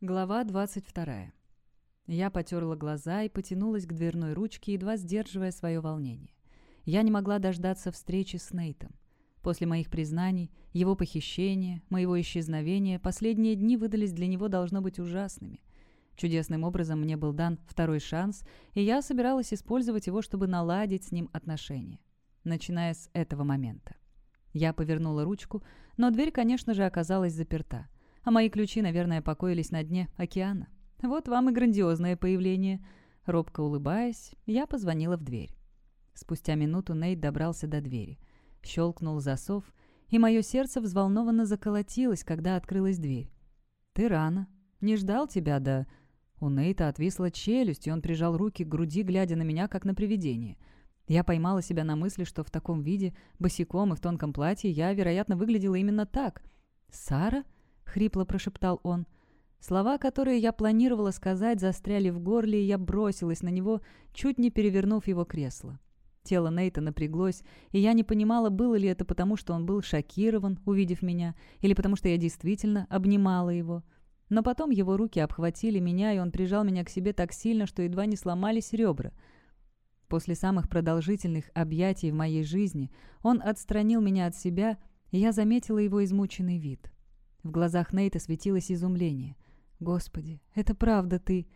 Глава 22. Я потерла глаза и потянулась к дверной ручке, едва сдерживая свое волнение. Я не могла дождаться встречи с Нейтом. После моих признаний, его похищения, моего исчезновения, последние дни выдались для него должно быть ужасными. Чудесным образом мне был дан второй шанс, и я собиралась использовать его, чтобы наладить с ним отношения. Начиная с этого момента. Я повернула ручку, но дверь, конечно же, оказалась заперта – а мои ключи, наверное, покоились на дне океана. Вот вам и грандиозное появление. Робко улыбаясь, я позвонила в дверь. Спустя минуту Нейт добрался до двери. Щелкнул засов, и мое сердце взволнованно заколотилось, когда открылась дверь. «Ты рано. Не ждал тебя, да...» У Нейта отвисла челюсть, и он прижал руки к груди, глядя на меня, как на привидение. Я поймала себя на мысли, что в таком виде, босиком и в тонком платье, я, вероятно, выглядела именно так. «Сара?» — хрипло прошептал он. Слова, которые я планировала сказать, застряли в горле, и я бросилась на него, чуть не перевернув его кресло. Тело Нейта напряглось, и я не понимала, было ли это потому, что он был шокирован, увидев меня, или потому что я действительно обнимала его. Но потом его руки обхватили меня, и он прижал меня к себе так сильно, что едва не сломались ребра. После самых продолжительных объятий в моей жизни он отстранил меня от себя, и я заметила его измученный вид. В глазах Нейта светилось изумление. «Господи, это правда ты!»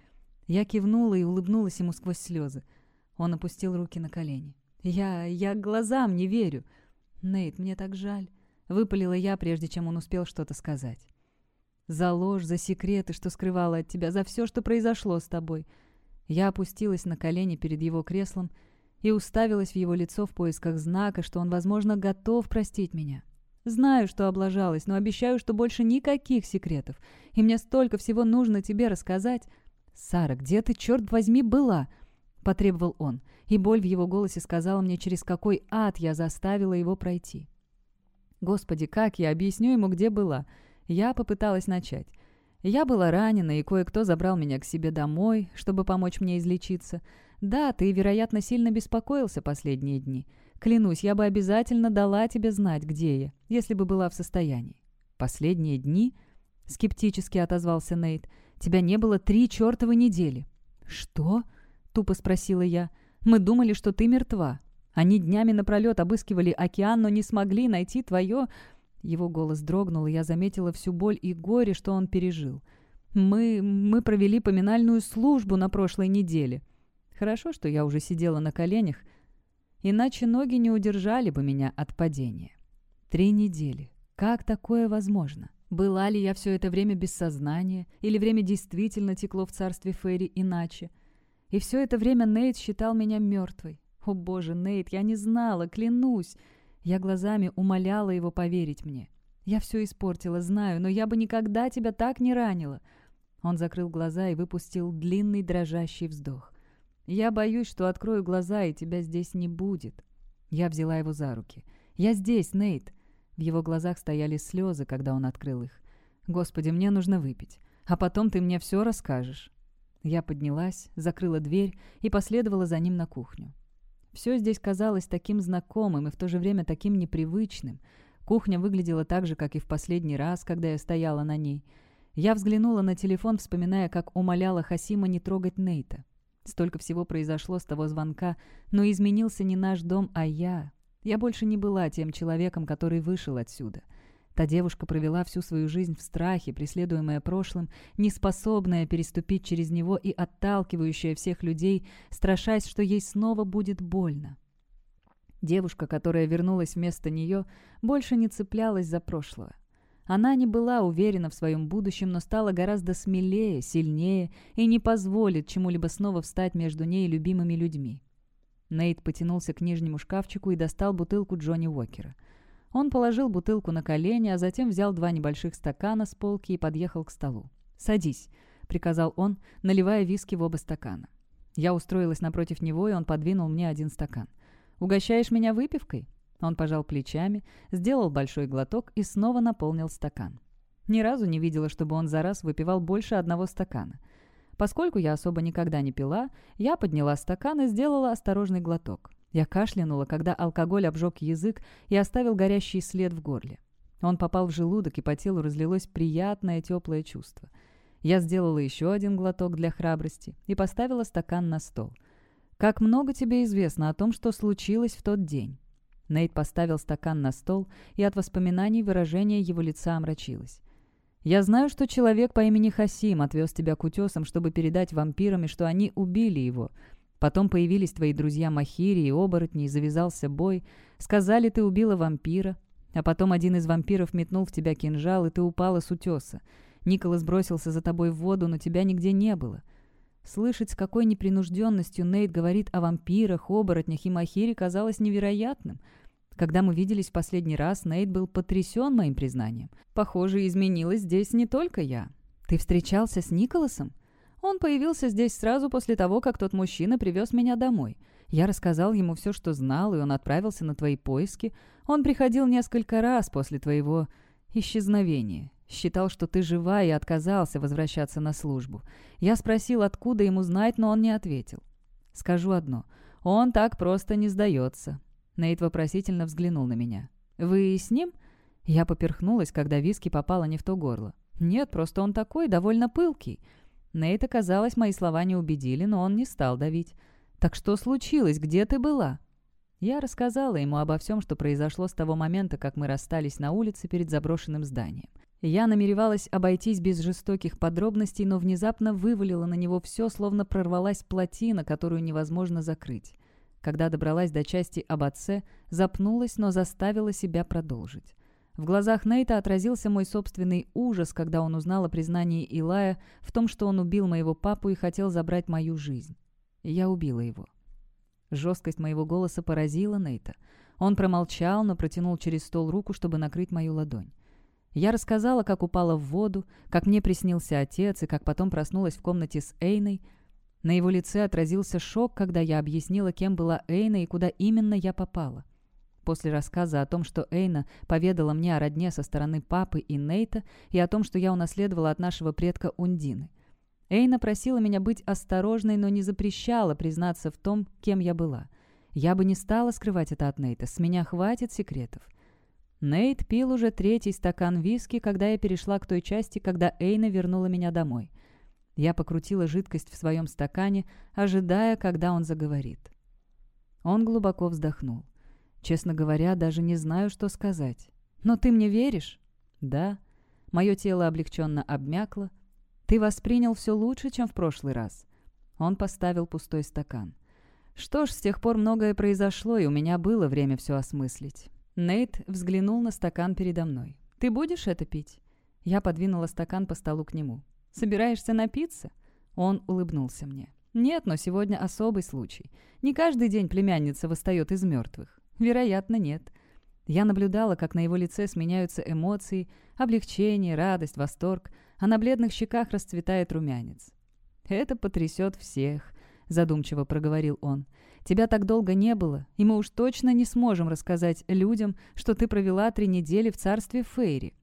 Я кивнула и улыбнулась ему сквозь слезы. Он опустил руки на колени. «Я... я глазам не верю!» «Нейт, мне так жаль!» Выпалила я, прежде чем он успел что-то сказать. «За ложь, за секреты, что скрывала от тебя, за все, что произошло с тобой!» Я опустилась на колени перед его креслом и уставилась в его лицо в поисках знака, что он, возможно, готов простить меня. Знаю, что облажалась, но обещаю, что больше никаких секретов. И мне столько всего нужно тебе рассказать. «Сара, где ты, черт возьми, была?» — потребовал он, и боль в его голосе сказала мне, через какой ад я заставила его пройти. Господи, как я объясню ему, где была? Я попыталась начать. Я была ранена, и кое-кто забрал меня к себе домой, чтобы помочь мне излечиться. Да, ты, вероятно, сильно беспокоился последние дни. Клянусь, я бы обязательно дала тебе знать, где я, если бы была в состоянии. Последние дни, — скептически отозвался Нейт, — тебя не было три чертовы недели. Что? — тупо спросила я. Мы думали, что ты мертва. Они днями напролет обыскивали океан, но не смогли найти твое... Его голос дрогнул, и я заметила всю боль и горе, что он пережил. «Мы... мы провели поминальную службу на прошлой неделе. Хорошо, что я уже сидела на коленях, иначе ноги не удержали бы меня от падения. Три недели. Как такое возможно? Была ли я все это время без сознания, или время действительно текло в царстве Ферри иначе? И все это время Нейт считал меня мертвой. О боже, Нейт, я не знала, клянусь. Я глазами умоляла его поверить мне. Я все испортила, знаю, но я бы никогда тебя так не ранила. Он закрыл глаза и выпустил длинный дрожащий вздох. Я боюсь, что открою глаза, и тебя здесь не будет». Я взяла его за руки. «Я здесь, Нейт!» В его глазах стояли слезы, когда он открыл их. «Господи, мне нужно выпить. А потом ты мне все расскажешь». Я поднялась, закрыла дверь и последовала за ним на кухню. Все здесь казалось таким знакомым и в то же время таким непривычным. Кухня выглядела так же, как и в последний раз, когда я стояла на ней. Я взглянула на телефон, вспоминая, как умоляла Хасима не трогать Нейта. Столько всего произошло с того звонка, но изменился не наш дом, а я. Я больше не была тем человеком, который вышел отсюда. Та девушка провела всю свою жизнь в страхе, преследуемая прошлым, неспособная переступить через него и отталкивающая всех людей, страшась, что ей снова будет больно. Девушка, которая вернулась вместо нее, больше не цеплялась за прошлое. Она не была уверена в своем будущем, но стала гораздо смелее, сильнее и не позволит чему-либо снова встать между ней и любимыми людьми. Нейт потянулся к нижнему шкафчику и достал бутылку Джонни Уокера. Он положил бутылку на колени, а затем взял два небольших стакана с полки и подъехал к столу. «Садись», — приказал он, наливая виски в оба стакана. Я устроилась напротив него, и он подвинул мне один стакан. «Угощаешь меня выпивкой?» Он пожал плечами, сделал большой глоток и снова наполнил стакан. Ни разу не видела, чтобы он за раз выпивал больше одного стакана. Поскольку я особо никогда не пила, я подняла стакан и сделала осторожный глоток. Я кашлянула, когда алкоголь обжег язык и оставил горящий след в горле. Он попал в желудок, и по телу разлилось приятное теплое чувство. Я сделала еще один глоток для храбрости и поставила стакан на стол. «Как много тебе известно о том, что случилось в тот день?» Нейт поставил стакан на стол, и от воспоминаний выражение его лица омрачилось. «Я знаю, что человек по имени Хасим отвез тебя к утесам, чтобы передать вампирам, что они убили его. Потом появились твои друзья Махири и оборотни, и завязался бой. Сказали, ты убила вампира. А потом один из вампиров метнул в тебя кинжал, и ты упала с утеса. Николас бросился за тобой в воду, но тебя нигде не было. Слышать, с какой непринужденностью Нейт говорит о вампирах, оборотнях и Махире, казалось невероятным. Когда мы виделись в последний раз, Нейт был потрясен моим признанием. Похоже, изменилась здесь не только я. «Ты встречался с Николасом?» Он появился здесь сразу после того, как тот мужчина привез меня домой. Я рассказал ему все, что знал, и он отправился на твои поиски. Он приходил несколько раз после твоего исчезновения. Считал, что ты жива, и отказался возвращаться на службу. Я спросил, откуда ему знать, но он не ответил. Скажу одно. Он так просто не сдается. Нейт вопросительно взглянул на меня. «Вы с ним?» Я поперхнулась, когда виски попало не в то горло. «Нет, просто он такой, довольно пылкий». Нейта, казалось, мои слова не убедили, но он не стал давить. «Так что случилось? Где ты была?» Я рассказала ему обо всем, что произошло с того момента, как мы расстались на улице перед заброшенным зданием. Я намеревалась обойтись без жестоких подробностей, но внезапно вывалила на него все, словно прорвалась плотина, которую невозможно закрыть. Когда добралась до части об отце, запнулась, но заставила себя продолжить. В глазах Нейта отразился мой собственный ужас, когда он узнал о признании Илая в том, что он убил моего папу и хотел забрать мою жизнь. Я убила его. Жесткость моего голоса поразила Нейта. Он промолчал, но протянул через стол руку, чтобы накрыть мою ладонь. Я рассказала, как упала в воду, как мне приснился отец и как потом проснулась в комнате с Эйной. На его лице отразился шок, когда я объяснила, кем была Эйна и куда именно я попала. После рассказа о том, что Эйна поведала мне о родне со стороны папы и Нейта и о том, что я унаследовала от нашего предка Ундины. Эйна просила меня быть осторожной, но не запрещала признаться в том, кем я была. Я бы не стала скрывать это от Нейта, с меня хватит секретов. Нейт пил уже третий стакан виски, когда я перешла к той части, когда Эйна вернула меня домой. Я покрутила жидкость в своем стакане, ожидая, когда он заговорит. Он глубоко вздохнул. Честно говоря, даже не знаю, что сказать. Но ты мне веришь? Да. Мое тело облегченно обмякло. Ты воспринял все лучше, чем в прошлый раз. Он поставил пустой стакан. Что ж, с тех пор многое произошло, и у меня было время все осмыслить. Нейт взглянул на стакан передо мной. «Ты будешь это пить?» Я подвинула стакан по столу к нему. «Собираешься напиться?» Он улыбнулся мне. «Нет, но сегодня особый случай. Не каждый день племянница восстает из мертвых. Вероятно, нет. Я наблюдала, как на его лице сменяются эмоции, облегчение, радость, восторг, а на бледных щеках расцветает румянец. «Это потрясет всех», — задумчиво проговорил он. «Тебя так долго не было, и мы уж точно не сможем рассказать людям, что ты провела три недели в царстве Фейри».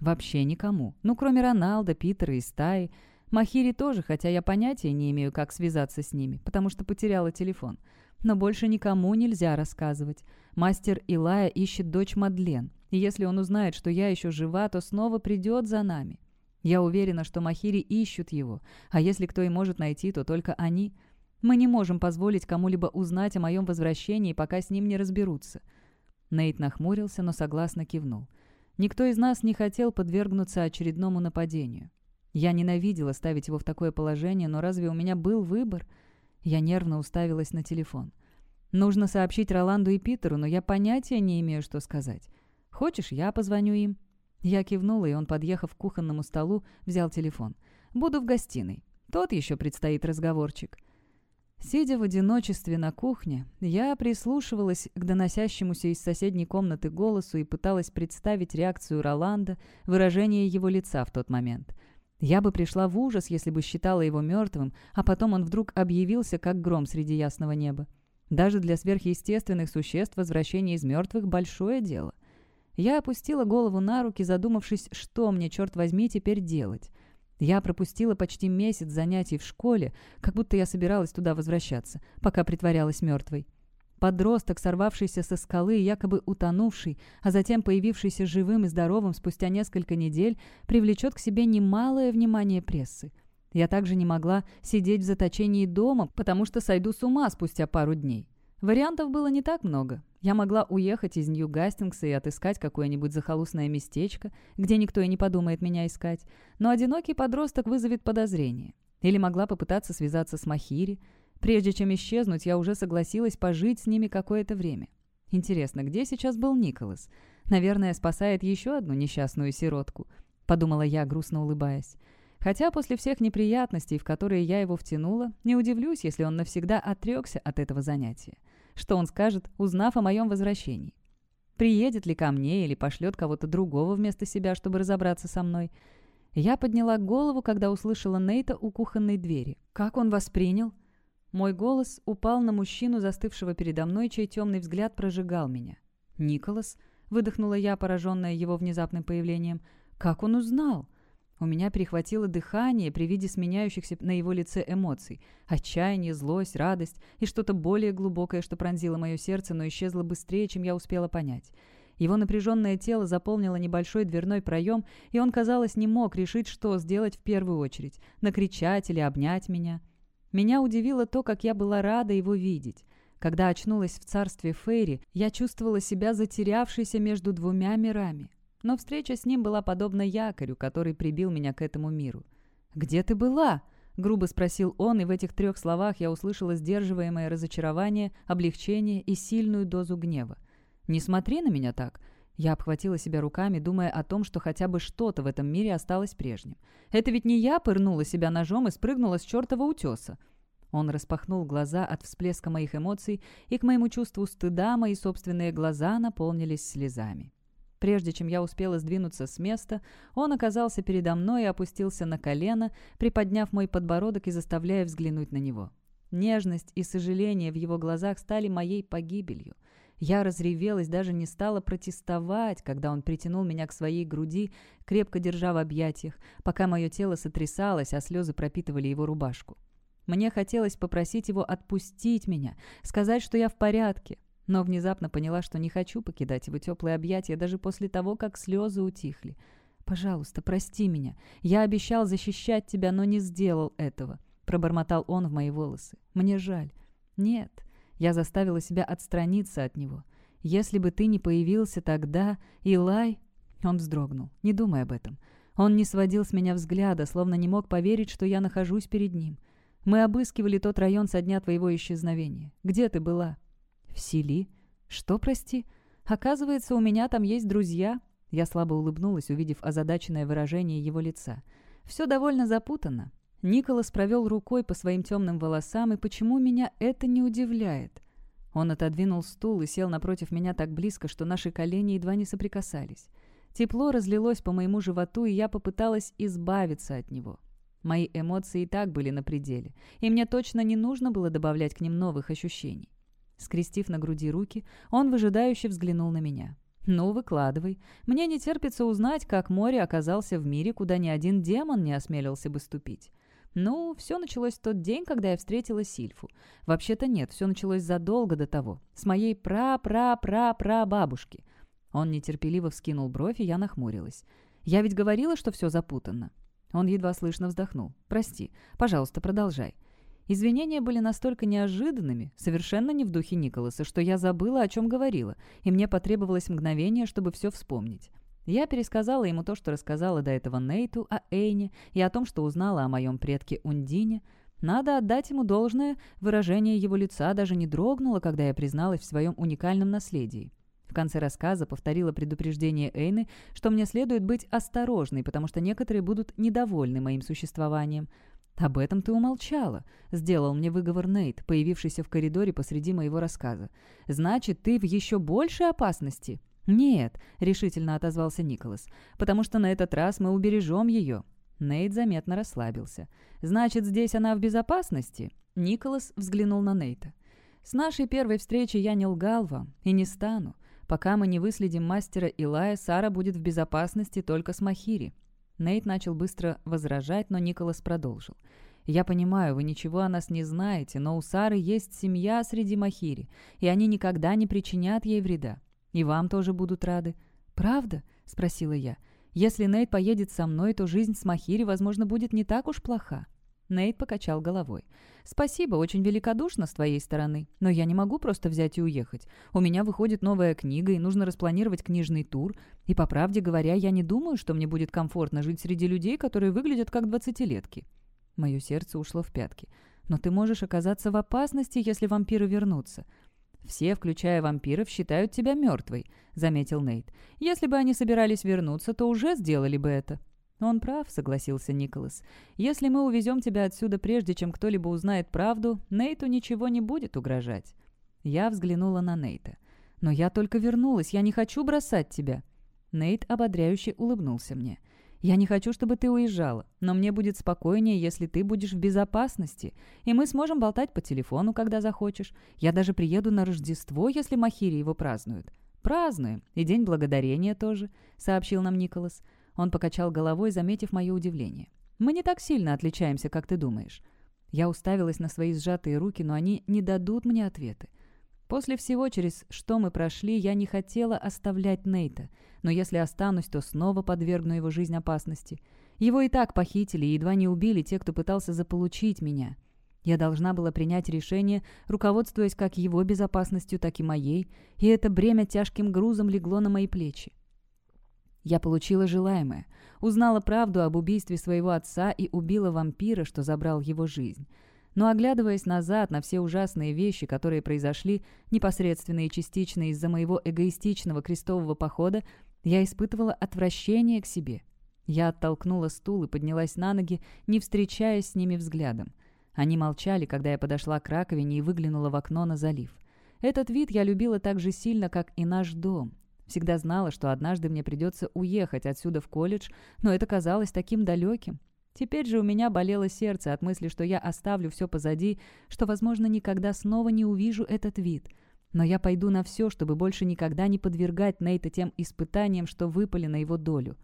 «Вообще никому. Ну, кроме Роналда, Питера и Стаи. Махири тоже, хотя я понятия не имею, как связаться с ними, потому что потеряла телефон. Но больше никому нельзя рассказывать. Мастер Илая ищет дочь Мадлен, и если он узнает, что я еще жива, то снова придет за нами. Я уверена, что Махири ищут его, а если кто и может найти, то только они. Мы не можем позволить кому-либо узнать о моем возвращении, пока с ним не разберутся». Нейт нахмурился, но согласно кивнул. Никто из нас не хотел подвергнуться очередному нападению. Я ненавидела ставить его в такое положение, но разве у меня был выбор – я нервно уставилась на телефон. «Нужно сообщить Роланду и Питеру, но я понятия не имею, что сказать. Хочешь, я позвоню им?» Я кивнула, и он, подъехав к кухонному столу, взял телефон. «Буду в гостиной. Тот еще предстоит разговорчик». Сидя в одиночестве на кухне, я прислушивалась к доносящемуся из соседней комнаты голосу и пыталась представить реакцию Роланда, выражение его лица в тот момент – я бы пришла в ужас, если бы считала его мертвым, а потом он вдруг объявился, как гром среди ясного неба. Даже для сверхъестественных существ возвращение из мертвых – большое дело. Я опустила голову на руки, задумавшись, что мне, черт возьми, теперь делать. Я пропустила почти месяц занятий в школе, как будто я собиралась туда возвращаться, пока притворялась мертвой. Подросток, сорвавшийся со скалы якобы утонувший, а затем появившийся живым и здоровым спустя несколько недель, привлечет к себе немалое внимание прессы. Я также не могла сидеть в заточении дома, потому что сойду с ума спустя пару дней. Вариантов было не так много. Я могла уехать из Нью-Гастингса и отыскать какое-нибудь захолустное местечко, где никто и не подумает меня искать, но одинокий подросток вызовет подозрение. Или могла попытаться связаться с Махири. Прежде чем исчезнуть, я уже согласилась пожить с ними какое-то время. Интересно, где сейчас был Николас? Наверное, спасает еще одну несчастную сиротку, подумала я, грустно улыбаясь. Хотя после всех неприятностей, в которые я его втянула, не удивлюсь, если он навсегда отрекся от этого занятия. Что он скажет, узнав о моем возвращении? Приедет ли ко мне или пошлет кого-то другого вместо себя, чтобы разобраться со мной? Я подняла голову, когда услышала Нейта у кухонной двери. Как он воспринял? Мой голос упал на мужчину, застывшего передо мной, чей темный взгляд прожигал меня. «Николас?» — выдохнула я, пораженная его внезапным появлением. «Как он узнал?» У меня перехватило дыхание при виде сменяющихся на его лице эмоций. Отчаяние, злость, радость и что-то более глубокое, что пронзило мое сердце, но исчезло быстрее, чем я успела понять. Его напряженное тело заполнило небольшой дверной проем, и он, казалось, не мог решить, что сделать в первую очередь – накричать или обнять меня. Меня удивило то, как я была рада его видеть. Когда очнулась в царстве Фейри, я чувствовала себя затерявшейся между двумя мирами. Но встреча с ним была подобна якорю, который прибил меня к этому миру. «Где ты была?» — грубо спросил он, и в этих трех словах я услышала сдерживаемое разочарование, облегчение и сильную дозу гнева. «Не смотри на меня так!» Я обхватила себя руками, думая о том, что хотя бы что-то в этом мире осталось прежним. «Это ведь не я пырнула себя ножом и спрыгнула с чертова утеса!» Он распахнул глаза от всплеска моих эмоций, и к моему чувству стыда мои собственные глаза наполнились слезами. Прежде чем я успела сдвинуться с места, он оказался передо мной и опустился на колено, приподняв мой подбородок и заставляя взглянуть на него. Нежность и сожаление в его глазах стали моей погибелью. Я разревелась, даже не стала протестовать, когда он притянул меня к своей груди, крепко держа в объятиях, пока мое тело сотрясалось, а слезы пропитывали его рубашку. Мне хотелось попросить его отпустить меня, сказать, что я в порядке, но внезапно поняла, что не хочу покидать его теплые объятия даже после того, как слезы утихли. «Пожалуйста, прости меня. Я обещал защищать тебя, но не сделал этого», — пробормотал он в мои волосы. «Мне жаль». «Нет». Я заставила себя отстраниться от него. «Если бы ты не появился тогда, Илай...» Он вздрогнул. «Не думай об этом». Он не сводил с меня взгляда, словно не мог поверить, что я нахожусь перед ним. «Мы обыскивали тот район со дня твоего исчезновения. Где ты была?» «В Сили? Что, прости? Оказывается, у меня там есть друзья». Я слабо улыбнулась, увидев озадаченное выражение его лица. «Все довольно запутанно. Николас провел рукой по своим темным волосам, и почему меня это не удивляет?» Он отодвинул стул и сел напротив меня так близко, что наши колени едва не соприкасались. Тепло разлилось по моему животу, и я попыталась избавиться от него. Мои эмоции и так были на пределе, и мне точно не нужно было добавлять к ним новых ощущений. Скрестив на груди руки, он выжидающе взглянул на меня. «Ну, выкладывай. Мне не терпится узнать, как море оказался в мире, куда ни один демон не осмелился бы ступить». «Ну, все началось в тот день, когда я встретила Сильфу. Вообще-то нет, все началось задолго до того, с моей пра-пра-пра-пра-бабушки». Он нетерпеливо вскинул бровь, и я нахмурилась. «Я ведь говорила, что все запутанно». Он едва слышно вздохнул. «Прости. Пожалуйста, продолжай. Извинения были настолько неожиданными, совершенно не в духе Николаса, что я забыла, о чем говорила, и мне потребовалось мгновение, чтобы все вспомнить. Я пересказала ему то, что рассказала до этого Нейту о Эйне и о том, что узнала о моем предке Ундине. Надо отдать ему должное, выражение его лица даже не дрогнуло, когда я призналась в своем уникальном наследии. В конце рассказа повторила предупреждение Эйны, что мне следует быть осторожной, потому что некоторые будут недовольны моим существованием – «Об этом ты умолчала», — сделал мне выговор Нейт, появившийся в коридоре посреди моего рассказа. «Значит, ты в еще большей опасности?» «Нет», — решительно отозвался Николас, «потому что на этот раз мы убережем ее». Нейт заметно расслабился. «Значит, здесь она в безопасности?» Николас взглянул на Нейта. «С нашей первой встречи я не лгал вам и не стану. Пока мы не выследим мастера Илая, Сара будет в безопасности только с Махири. Нейт начал быстро возражать, но Николас продолжил. Я понимаю, вы ничего о нас не знаете, но у Сары есть семья среди Махири, и они никогда не причинят ей вреда. И вам тоже будут рады». «Правда?» — спросила я. «Если Нейт поедет со мной, то жизнь с Махири, возможно, будет не так уж плоха». Нейт покачал головой. «Спасибо, очень великодушно с твоей стороны, но я не могу просто взять и уехать. У меня выходит новая книга, и нужно распланировать книжный тур. И, по правде говоря, я не думаю, что мне будет комфортно жить среди людей, которые выглядят как двадцатилетки». Мое сердце ушло в пятки. «Но ты можешь оказаться в опасности, если вампиры вернутся». «Все, включая вампиров, считают тебя мертвой», — заметил Нейт. «Если бы они собирались вернуться, то уже сделали бы это». «Он прав», — согласился Николас. «Если мы увезем тебя отсюда прежде, чем кто-либо узнает правду, Нейту ничего не будет угрожать». Я взглянула на Нейта. «Но я только вернулась, я не хочу бросать тебя». Нейт ободряюще улыбнулся мне. «Я не хочу, чтобы ты уезжала, но мне будет спокойнее, если ты будешь в безопасности, и мы сможем болтать по телефону, когда захочешь. Я даже приеду на Рождество, если Махири его празднуют». «Празднуем, и День Благодарения тоже», — сообщил нам Николас. Он покачал головой, заметив мое удивление. «Мы не так сильно отличаемся, как ты думаешь». Я уставилась на свои сжатые руки, но они не дадут мне ответы. После всего, через что мы прошли, я не хотела оставлять Нейта, но если останусь, то снова подвергну его жизнь опасности. Его и так похитили и едва не убили те, кто пытался заполучить меня. Я должна была принять решение, руководствуясь как его безопасностью, так и моей, и это бремя тяжким грузом легло на мои плечи. Я получила желаемое, узнала правду об убийстве своего отца и убила вампира, что забрал его жизнь. Но оглядываясь назад на все ужасные вещи, которые произошли непосредственно и частично из-за моего эгоистичного крестового похода, я испытывала отвращение к себе. Я оттолкнула стул и поднялась на ноги, не встречаясь с ними взглядом. Они молчали, когда я подошла к раковине и выглянула в окно на залив. Этот вид я любила так же сильно, как и наш дом. Всегда знала, что однажды мне придется уехать отсюда в колледж, но это казалось таким далеким. Теперь же у меня болело сердце от мысли, что я оставлю все позади, что, возможно, никогда снова не увижу этот вид. Но я пойду на все, чтобы больше никогда не подвергать Нейта тем испытаниям, что выпали на его долю.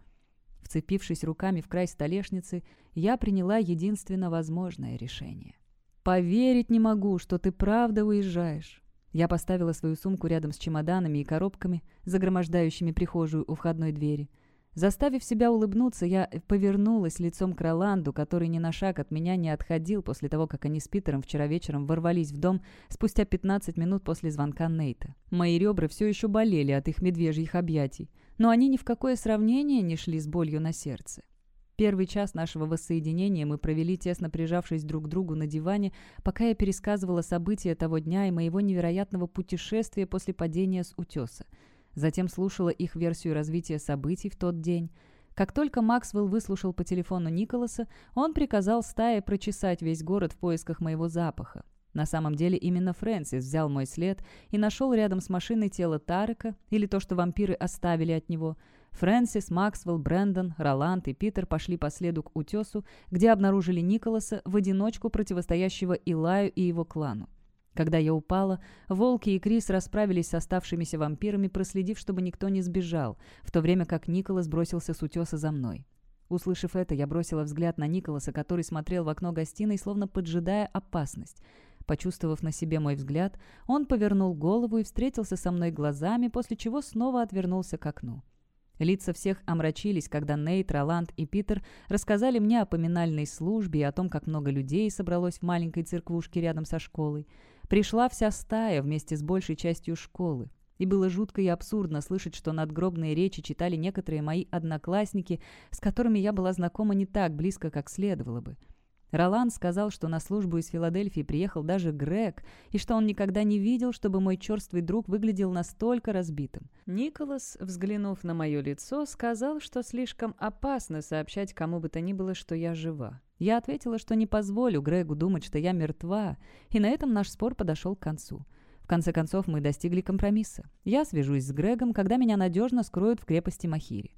Вцепившись руками в край столешницы, я приняла единственно возможное решение. «Поверить не могу, что ты правда уезжаешь. Я поставила свою сумку рядом с чемоданами и коробками, загромождающими прихожую у входной двери. Заставив себя улыбнуться, я повернулась лицом к Роланду, который ни на шаг от меня не отходил после того, как они с Питером вчера вечером ворвались в дом спустя 15 минут после звонка Нейта. Мои ребра все еще болели от их медвежьих объятий, но они ни в какое сравнение не шли с болью на сердце. Первый час нашего воссоединения мы провели, тесно прижавшись друг к другу на диване, пока я пересказывала события того дня и моего невероятного путешествия после падения с утеса. Затем слушала их версию развития событий в тот день. Как только Максвелл выслушал по телефону Николаса, он приказал стае прочесать весь город в поисках моего запаха. На самом деле именно Фрэнсис взял мой след и нашел рядом с машиной тело Тарека, или то, что вампиры оставили от него – Фрэнсис, Максвелл, Брэндон, Роланд и Питер пошли по следу к утесу, где обнаружили Николаса в одиночку противостоящего Илаю и его клану. Когда я упала, Волки и Крис расправились с оставшимися вампирами, проследив, чтобы никто не сбежал, в то время как Николас бросился с утеса за мной. Услышав это, я бросила взгляд на Николаса, который смотрел в окно гостиной, словно поджидая опасность. Почувствовав на себе мой взгляд, он повернул голову и встретился со мной глазами, после чего снова отвернулся к окну. Лица всех омрачились, когда Нейт, Роланд и Питер рассказали мне о поминальной службе и о том, как много людей собралось в маленькой церквушке рядом со школой. Пришла вся стая вместе с большей частью школы. И было жутко и абсурдно слышать, что надгробные речи читали некоторые мои одноклассники, с которыми я была знакома не так близко, как следовало бы. Ролан сказал, что на службу из Филадельфии приехал даже Грег, и что он никогда не видел, чтобы мой черствый друг выглядел настолько разбитым. Николас, взглянув на мое лицо, сказал, что слишком опасно сообщать кому бы то ни было, что я жива. Я ответила, что не позволю Грегу думать, что я мертва, и на этом наш спор подошел к концу. В конце концов, мы достигли компромисса. Я свяжусь с Грегом, когда меня надежно скроют в крепости Махири.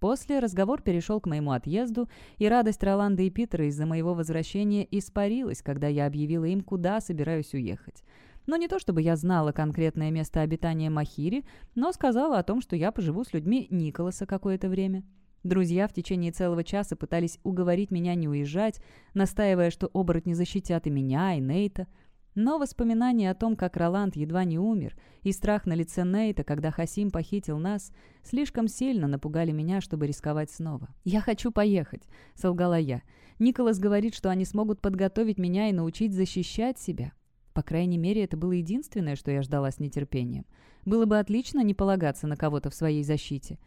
После разговор перешел к моему отъезду, и радость Роланда и Питера из-за моего возвращения испарилась, когда я объявила им, куда собираюсь уехать. Но не то чтобы я знала конкретное место обитания Махири, но сказала о том, что я поживу с людьми Николаса какое-то время. Друзья в течение целого часа пытались уговорить меня не уезжать, настаивая, что оборотни защитят и меня, и Нейта. Но воспоминания о том, как Роланд едва не умер, и страх на лице Нейта, когда Хасим похитил нас, слишком сильно напугали меня, чтобы рисковать снова. «Я хочу поехать», — солгала я. «Николас говорит, что они смогут подготовить меня и научить защищать себя». По крайней мере, это было единственное, что я ждала с нетерпением. Было бы отлично не полагаться на кого-то в своей защите.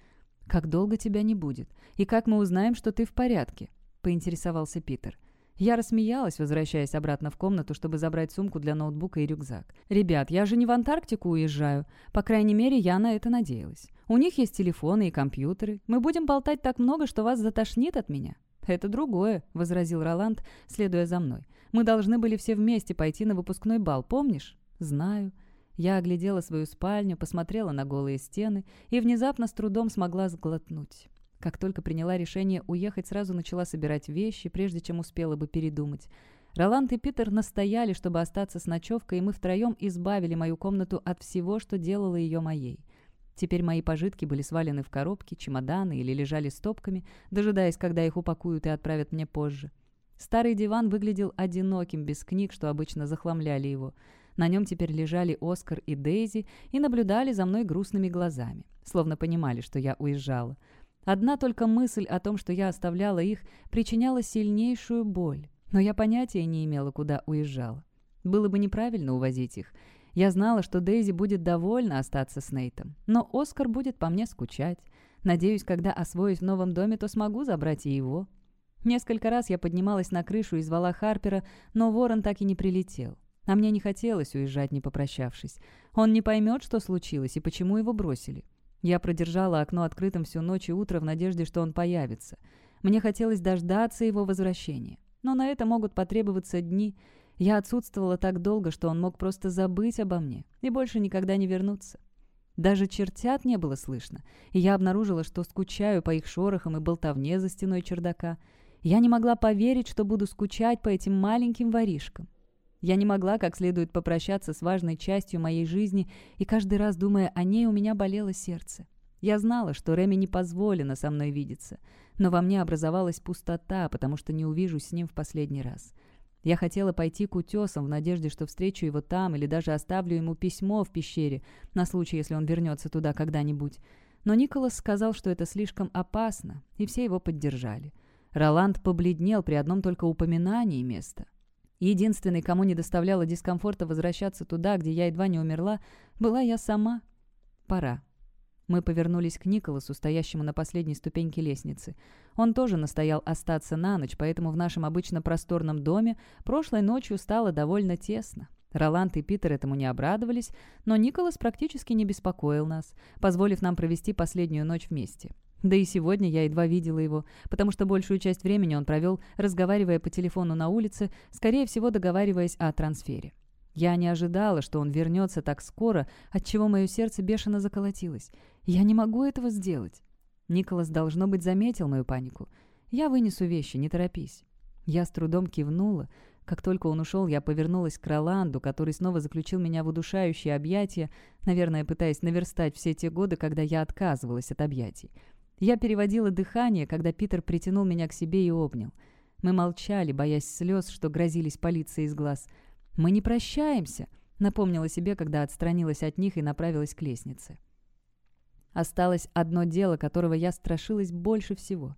«Как долго тебя не будет? И как мы узнаем, что ты в порядке?» — поинтересовался Питер. — я рассмеялась, возвращаясь обратно в комнату, чтобы забрать сумку для ноутбука и рюкзак. «Ребят, я же не в Антарктику уезжаю. По крайней мере, я на это надеялась. У них есть телефоны и компьютеры. Мы будем болтать так много, что вас затошнит от меня». «Это другое», — возразил Роланд, следуя за мной. «Мы должны были все вместе пойти на выпускной бал, помнишь?» «Знаю». Я оглядела свою спальню, посмотрела на голые стены и внезапно с трудом смогла сглотнуть. Как только приняла решение уехать, сразу начала собирать вещи, прежде чем успела бы передумать. Роланд и Питер настояли, чтобы остаться с ночевкой, и мы втроем избавили мою комнату от всего, что делало ее моей. Теперь мои пожитки были свалены в коробки, чемоданы или лежали стопками, дожидаясь, когда их упакуют и отправят мне позже. Старый диван выглядел одиноким, без книг, что обычно захламляли его. На нем теперь лежали Оскар и Дейзи и наблюдали за мной грустными глазами, словно понимали, что я уезжала. Одна только мысль о том, что я оставляла их, причиняла сильнейшую боль, но я понятия не имела, куда уезжала. Было бы неправильно увозить их. Я знала, что Дейзи будет довольна остаться с Нейтом, но Оскар будет по мне скучать. Надеюсь, когда освоюсь в новом доме, то смогу забрать и его. Несколько раз я поднималась на крышу и звала Харпера, но ворон так и не прилетел. А мне не хотелось уезжать, не попрощавшись. Он не поймет, что случилось и почему его бросили. Я продержала окно открытым всю ночь и утро в надежде, что он появится. Мне хотелось дождаться его возвращения. Но на это могут потребоваться дни. Я отсутствовала так долго, что он мог просто забыть обо мне и больше никогда не вернуться. Даже чертят не было слышно, и я обнаружила, что скучаю по их шорохам и болтовне за стеной чердака. Я не могла поверить, что буду скучать по этим маленьким воришкам. Я не могла как следует попрощаться с важной частью моей жизни, и каждый раз, думая о ней, у меня болело сердце. Я знала, что Реми не позволено со мной видеться, но во мне образовалась пустота, потому что не увижусь с ним в последний раз. Я хотела пойти к утесам в надежде, что встречу его там или даже оставлю ему письмо в пещере на случай, если он вернется туда когда-нибудь. Но Николас сказал, что это слишком опасно, и все его поддержали. Роланд побледнел при одном только упоминании места. Единственной, кому не доставляло дискомфорта возвращаться туда, где я едва не умерла, была я сама. Пора. Мы повернулись к Николасу, стоящему на последней ступеньке лестницы. Он тоже настоял остаться на ночь, поэтому в нашем обычно просторном доме прошлой ночью стало довольно тесно. Роланд и Питер этому не обрадовались, но Николас практически не беспокоил нас, позволив нам провести последнюю ночь вместе. Да и сегодня я едва видела его, потому что большую часть времени он провел, разговаривая по телефону на улице, скорее всего договариваясь о трансфере. Я не ожидала, что он вернется так скоро, отчего мое сердце бешено заколотилось. Я не могу этого сделать. Николас, должно быть, заметил мою панику. Я вынесу вещи, не торопись. Я с трудом кивнула. Как только он ушел, я повернулась к Роланду, который снова заключил меня в удушающее объятие, наверное, пытаясь наверстать все те годы, когда я отказывалась от объятий. Я переводила дыхание, когда Питер притянул меня к себе и обнял. Мы молчали, боясь слез, что грозились полиции из глаз. «Мы не прощаемся», — напомнила себе, когда отстранилась от них и направилась к лестнице. Осталось одно дело, которого я страшилась больше всего.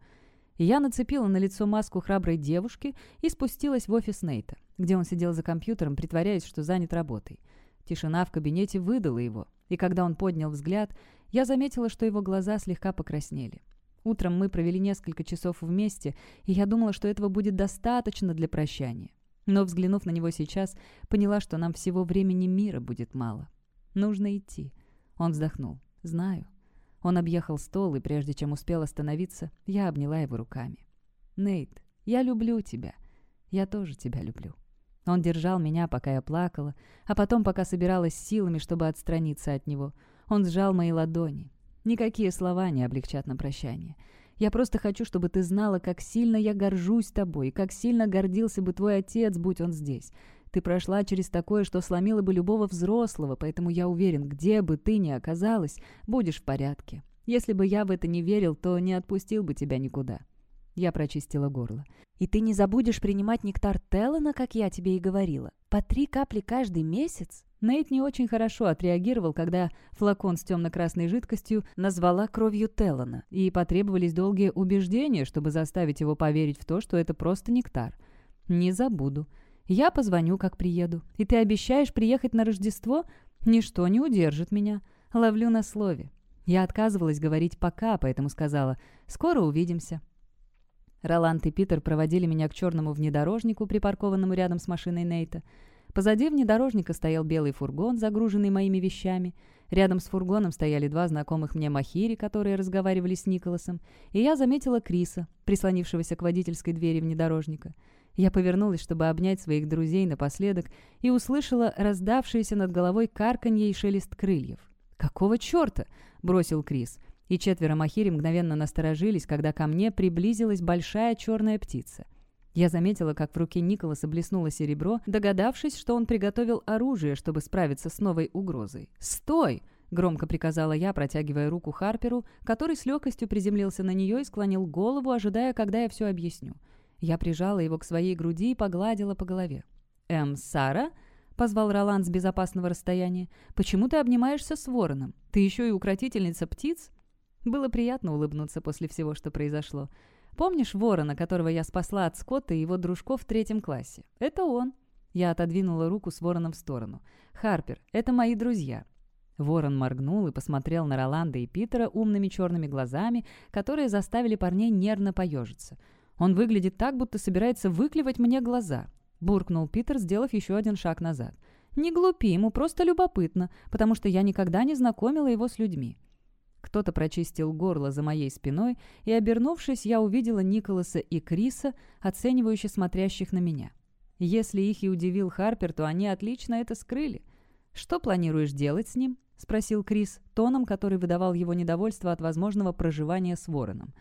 Я нацепила на лицо маску храброй девушки и спустилась в офис Нейта, где он сидел за компьютером, притворяясь, что занят работой. Тишина в кабинете выдала его, и когда он поднял взгляд, я заметила, что его глаза слегка покраснели. Утром мы провели несколько часов вместе, и я думала, что этого будет достаточно для прощания. Но, взглянув на него сейчас, поняла, что нам всего времени мира будет мало. Нужно идти. Он вздохнул. «Знаю». Он объехал стол, и прежде чем успел остановиться, я обняла его руками. «Нейт, я люблю тебя. Я тоже тебя люблю». Он держал меня, пока я плакала, а потом, пока собиралась силами, чтобы отстраниться от него – он сжал мои ладони. Никакие слова не облегчат на прощание. Я просто хочу, чтобы ты знала, как сильно я горжусь тобой, как сильно гордился бы твой отец, будь он здесь. Ты прошла через такое, что сломило бы любого взрослого, поэтому я уверен, где бы ты ни оказалась, будешь в порядке. Если бы я в это не верил, то не отпустил бы тебя никуда». Я прочистила горло. «И ты не забудешь принимать нектар Теллана, как я тебе и говорила? По три капли каждый месяц?» Нейт не очень хорошо отреагировал, когда флакон с темно-красной жидкостью назвала кровью Теллана, и потребовались долгие убеждения, чтобы заставить его поверить в то, что это просто нектар. «Не забуду. Я позвоню, как приеду. И ты обещаешь приехать на Рождество? Ничто не удержит меня. Ловлю на слове». Я отказывалась говорить «пока», поэтому сказала «скоро увидимся». Роланд и Питер проводили меня к черному внедорожнику, припаркованному рядом с машиной Нейта. Позади внедорожника стоял белый фургон, загруженный моими вещами. Рядом с фургоном стояли два знакомых мне махири, которые разговаривали с Николасом, и я заметила Криса, прислонившегося к водительской двери внедорожника. Я повернулась, чтобы обнять своих друзей напоследок, и услышала раздавшиеся над головой карканье и шелест крыльев. «Какого черта?» — бросил Крис — и четверо махири мгновенно насторожились, когда ко мне приблизилась большая черная птица. Я заметила, как в руке Николаса блеснуло серебро, догадавшись, что он приготовил оружие, чтобы справиться с новой угрозой. «Стой!» — громко приказала я, протягивая руку Харперу, который с легкостью приземлился на нее и склонил голову, ожидая, когда я все объясню. Я прижала его к своей груди и погладила по голове. «Эм, Сара?» — позвал Роланд с безопасного расстояния. «Почему ты обнимаешься с вороном? Ты еще и укротительница птиц?» Было приятно улыбнуться после всего, что произошло. Помнишь ворона, которого я спасла от Скотта и его дружков в третьем классе? Это он. Я отодвинула руку с вороном в сторону. «Харпер, это мои друзья». Ворон моргнул и посмотрел на Роланда и Питера умными черными глазами, которые заставили парней нервно поежиться. «Он выглядит так, будто собирается выклевать мне глаза», — буркнул Питер, сделав еще один шаг назад. «Не глупи, ему просто любопытно, потому что я никогда не знакомила его с людьми». Кто-то прочистил горло за моей спиной, и, обернувшись, я увидела Николаса и Криса, оценивающе смотрящих на меня. Если их и удивил Харпер, то они отлично это скрыли. «Что планируешь делать с ним?» — спросил Крис, тоном, который выдавал его недовольство от возможного проживания с Вороном.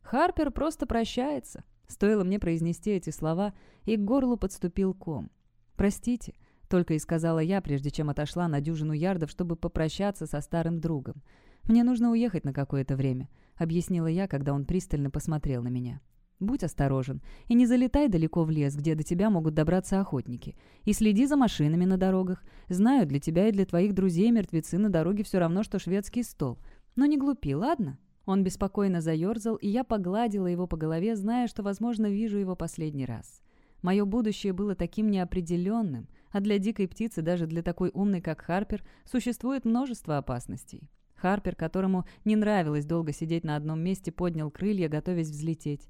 «Харпер просто прощается». Стоило мне произнести эти слова, и к горлу подступил ком. «Простите», — только и сказала я, прежде чем отошла на дюжину ярдов, чтобы попрощаться со старым другом. «Мне нужно уехать на какое-то время», — объяснила я, когда он пристально посмотрел на меня. «Будь осторожен и не залетай далеко в лес, где до тебя могут добраться охотники. И следи за машинами на дорогах. Знаю, для тебя и для твоих друзей мертвецы на дороге все равно, что шведский стол. Но не глупи, ладно?» Он беспокойно заерзал, и я погладила его по голове, зная, что, возможно, вижу его последний раз. Мое будущее было таким неопределенным, а для дикой птицы, даже для такой умной, как Харпер, существует множество опасностей. Харпер, которому не нравилось долго сидеть на одном месте, поднял крылья, готовясь взлететь.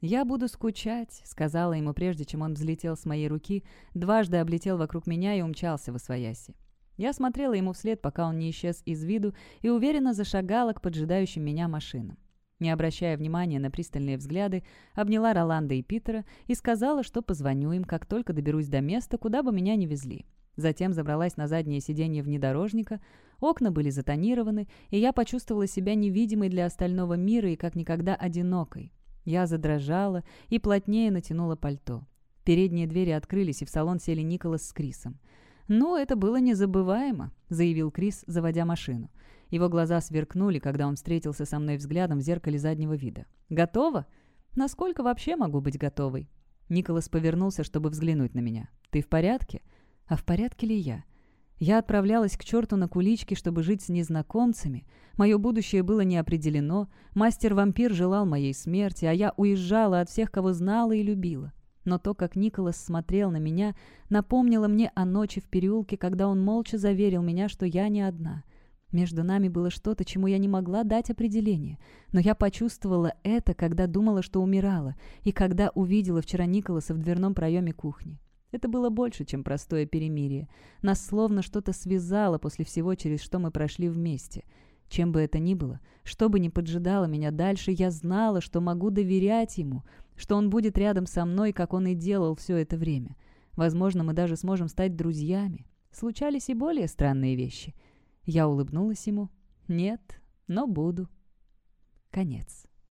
«Я буду скучать», — сказала ему, прежде чем он взлетел с моей руки, дважды облетел вокруг меня и умчался в освояси. Я смотрела ему вслед, пока он не исчез из виду, и уверенно зашагала к поджидающим меня машинам. Не обращая внимания на пристальные взгляды, обняла Роланда и Питера и сказала, что позвоню им, как только доберусь до места, куда бы меня ни везли. Затем забралась на заднее сиденье внедорожника. Окна были затонированы, и я почувствовала себя невидимой для остального мира и как никогда одинокой. Я задрожала и плотнее натянула пальто. Передние двери открылись, и в салон сели Николас с Крисом. «Ну, это было незабываемо», — заявил Крис, заводя машину. Его глаза сверкнули, когда он встретился со мной взглядом в зеркале заднего вида. «Готова? Насколько вообще могу быть готовой?» Николас повернулся, чтобы взглянуть на меня. «Ты в порядке?» А в порядке ли я? Я отправлялась к черту на кулички, чтобы жить с незнакомцами. Мое будущее было не определено. Мастер-вампир желал моей смерти, а я уезжала от всех, кого знала и любила. Но то, как Николас смотрел на меня, напомнило мне о ночи в переулке, когда он молча заверил меня, что я не одна. Между нами было что-то, чему я не могла дать определение. Но я почувствовала это, когда думала, что умирала, и когда увидела вчера Николаса в дверном проеме кухни. Это было больше, чем простое перемирие. Нас словно что-то связало после всего, через что мы прошли вместе. Чем бы это ни было, что бы ни поджидало меня дальше, я знала, что могу доверять ему, что он будет рядом со мной, как он и делал все это время. Возможно, мы даже сможем стать друзьями. Случались и более странные вещи. Я улыбнулась ему. «Нет, но буду». Конец.